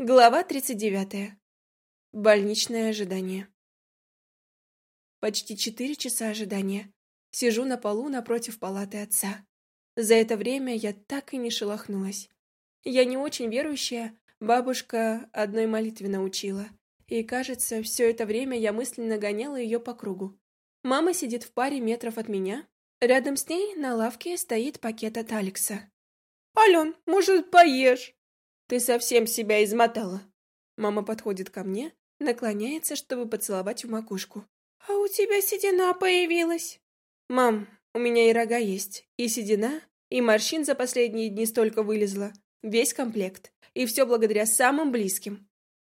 Глава 39. Больничное ожидание. Почти четыре часа ожидания. Сижу на полу напротив палаты отца. За это время я так и не шелохнулась. Я не очень верующая, бабушка одной молитве научила. И, кажется, все это время я мысленно гоняла ее по кругу. Мама сидит в паре метров от меня. Рядом с ней на лавке стоит пакет от Алекса. «Ален, может, поешь?» Ты совсем себя измотала. Мама подходит ко мне, наклоняется, чтобы поцеловать в макушку. А у тебя седина появилась. Мам, у меня и рога есть, и седина, и морщин за последние дни столько вылезло. Весь комплект. И все благодаря самым близким.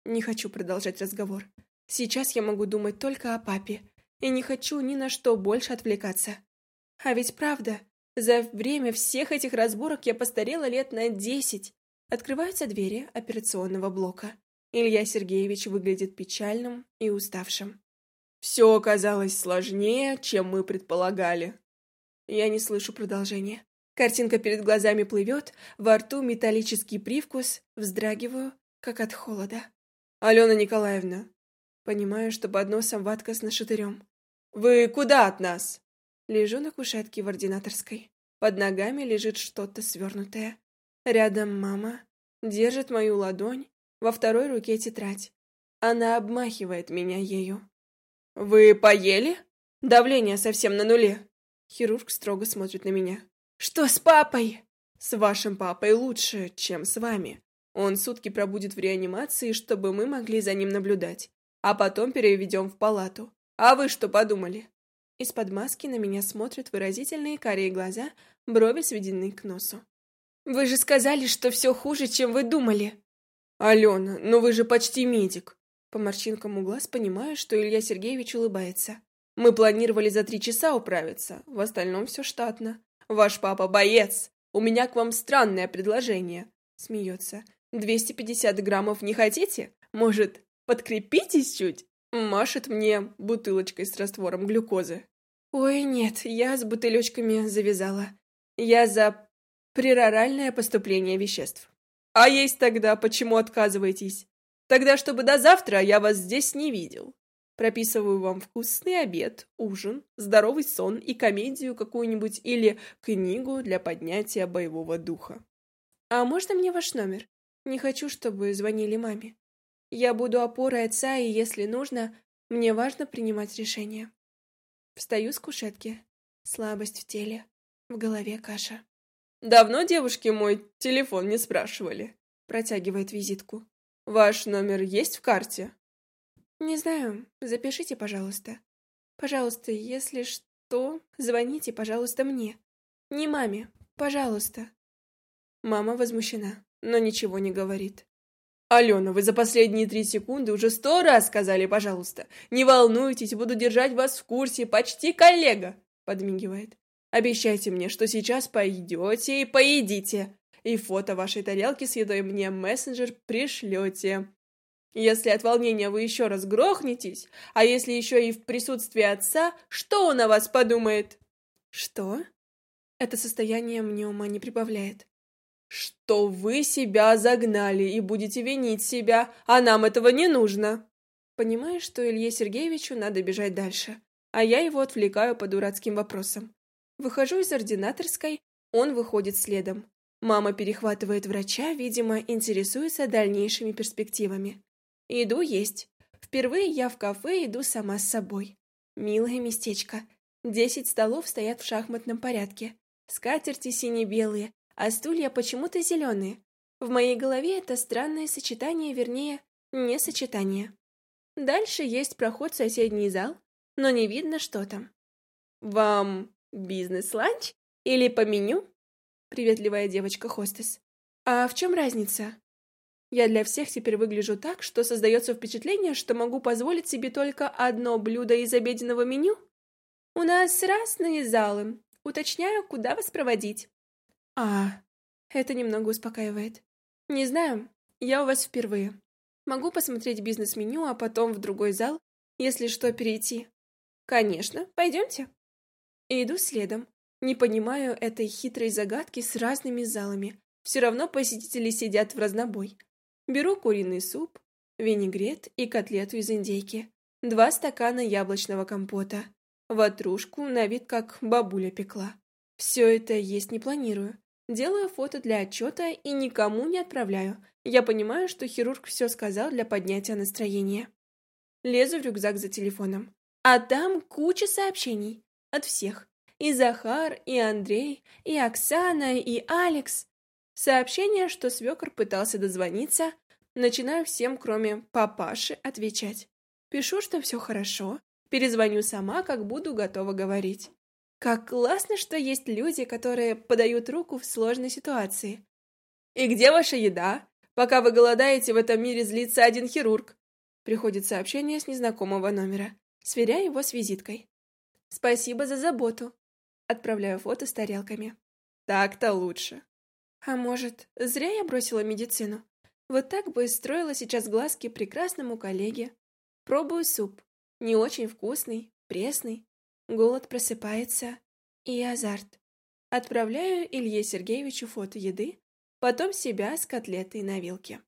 Не хочу продолжать разговор. Сейчас я могу думать только о папе. И не хочу ни на что больше отвлекаться. А ведь правда, за время всех этих разборок я постарела лет на десять. Открываются двери операционного блока. Илья Сергеевич выглядит печальным и уставшим. «Все оказалось сложнее, чем мы предполагали». Я не слышу продолжения. Картинка перед глазами плывет, во рту металлический привкус, вздрагиваю, как от холода. «Алена Николаевна». Понимаю, что под носом ватка с нашатырем. «Вы куда от нас?» Лежу на кушетке в ординаторской. Под ногами лежит что-то свернутое. Рядом мама держит мою ладонь, во второй руке тетрадь. Она обмахивает меня ею. «Вы поели? Давление совсем на нуле». Хирург строго смотрит на меня. «Что с папой?» «С вашим папой лучше, чем с вами. Он сутки пробудет в реанимации, чтобы мы могли за ним наблюдать, а потом переведем в палату. А вы что подумали?» Из-под маски на меня смотрят выразительные карие глаза, брови сведены к носу. Вы же сказали, что все хуже, чем вы думали. Алена, но вы же почти медик. По морщинкам у глаз понимаю, что Илья Сергеевич улыбается. Мы планировали за три часа управиться, в остальном все штатно. Ваш папа боец. У меня к вам странное предложение. Смеется. 250 граммов не хотите? Может, подкрепитесь чуть? Машет мне бутылочкой с раствором глюкозы. Ой, нет, я с бутылечками завязала. Я за Прероральное поступление веществ. А есть тогда, почему отказываетесь? Тогда, чтобы до завтра я вас здесь не видел. Прописываю вам вкусный обед, ужин, здоровый сон и комедию какую-нибудь или книгу для поднятия боевого духа. А можно мне ваш номер? Не хочу, чтобы звонили маме. Я буду опорой отца, и если нужно, мне важно принимать решения. Встаю с кушетки. Слабость в теле, в голове каша. Давно девушки мой телефон не спрашивали. Протягивает визитку. Ваш номер есть в карте? Не знаю. Запишите, пожалуйста. Пожалуйста, если что, звоните, пожалуйста, мне. Не маме. Пожалуйста. Мама возмущена, но ничего не говорит. «Алена, вы за последние три секунды уже сто раз сказали «пожалуйста». Не волнуйтесь, буду держать вас в курсе, почти коллега», — подмигивает. Обещайте мне, что сейчас пойдете и поедите, и фото вашей тарелки с едой мне мессенджер пришлете. Если от волнения вы еще раз грохнетесь, а если еще и в присутствии отца, что он о вас подумает? Что? Это состояние мне ума не прибавляет. Что вы себя загнали и будете винить себя, а нам этого не нужно. Понимаю, что Илье Сергеевичу надо бежать дальше, а я его отвлекаю по дурацким вопросам. Выхожу из ординаторской, он выходит следом. Мама перехватывает врача, видимо, интересуется дальнейшими перспективами. Иду есть. Впервые я в кафе иду сама с собой. Милое местечко. Десять столов стоят в шахматном порядке. Скатерти сине-белые, а стулья почему-то зеленые. В моей голове это странное сочетание, вернее, не сочетание. Дальше есть проход в соседний зал, но не видно, что там. «Вам «Бизнес-ланч? Или по меню?» Приветливая девочка-хостес. «А в чем разница?» Я для всех теперь выгляжу так, что создается впечатление, что могу позволить себе только одно блюдо из обеденного меню. У нас разные залы. Уточняю, куда вас проводить. А, это немного успокаивает. Не знаю, я у вас впервые. Могу посмотреть бизнес-меню, а потом в другой зал, если что, перейти. Конечно, пойдемте. И иду следом. Не понимаю этой хитрой загадки с разными залами. Все равно посетители сидят в разнобой. Беру куриный суп, винегрет и котлету из индейки, два стакана яблочного компота, ватрушку на вид как бабуля пекла. Все это есть не планирую. Делаю фото для отчета и никому не отправляю. Я понимаю, что хирург все сказал для поднятия настроения. Лезу в рюкзак за телефоном. А там куча сообщений. От всех. И Захар, и Андрей, и Оксана, и Алекс. Сообщение, что свекор пытался дозвониться, начинаю всем, кроме папаши, отвечать. Пишу, что все хорошо, перезвоню сама, как буду готова говорить. Как классно, что есть люди, которые подают руку в сложной ситуации. «И где ваша еда? Пока вы голодаете, в этом мире злится один хирург». Приходит сообщение с незнакомого номера. Сверяю его с визиткой. «Спасибо за заботу». Отправляю фото с тарелками. «Так-то лучше». А может, зря я бросила медицину? Вот так бы и строила сейчас глазки прекрасному коллеге. Пробую суп. Не очень вкусный, пресный, Голод просыпается и азарт. Отправляю Илье Сергеевичу фото еды, потом себя с котлетой на вилке.